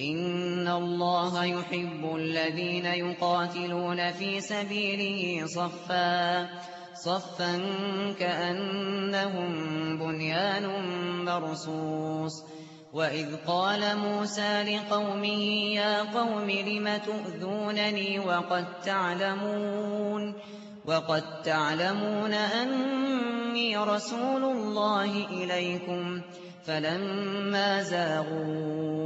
إن الله يحب الذين يقاتلون في سبيله صفا صفا كأنهم بنيان مرصوص وإذ قال موسى لقومه يا قوم لم تؤذونني وقد تعلمون وقد تعلمون أني رسول الله إليكم فلما زاغوا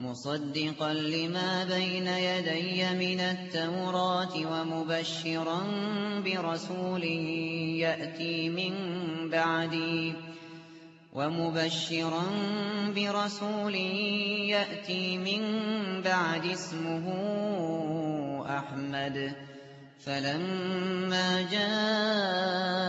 مصدقا لما بين يدي من التوراة ومبشرا برسول يأتي من بعدي ومبشرا برسول يأتي من بعد اسمه أحمد فلما جاءهم